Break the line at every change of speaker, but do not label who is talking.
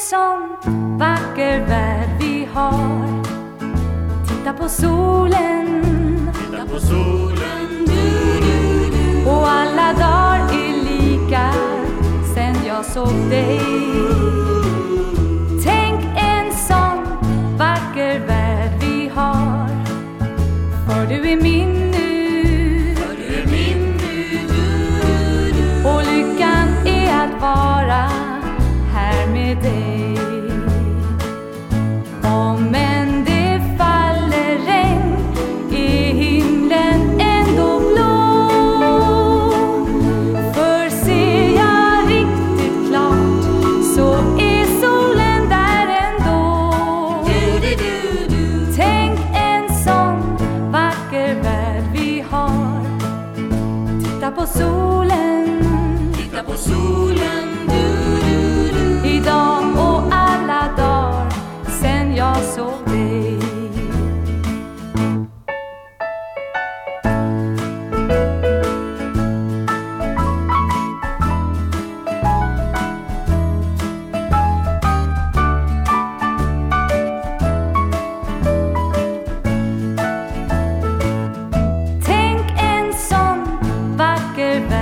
sån vacker värld vi har. Titta på solen.
Titta på solen. Du, du, du.
Och alla dagar är lika sen jag såg dig. Tänk en sån vacker värld vi har. För du är min Titta på solen.
Titta på solen, du, du, du.
idag och alla dagar sen jag såg que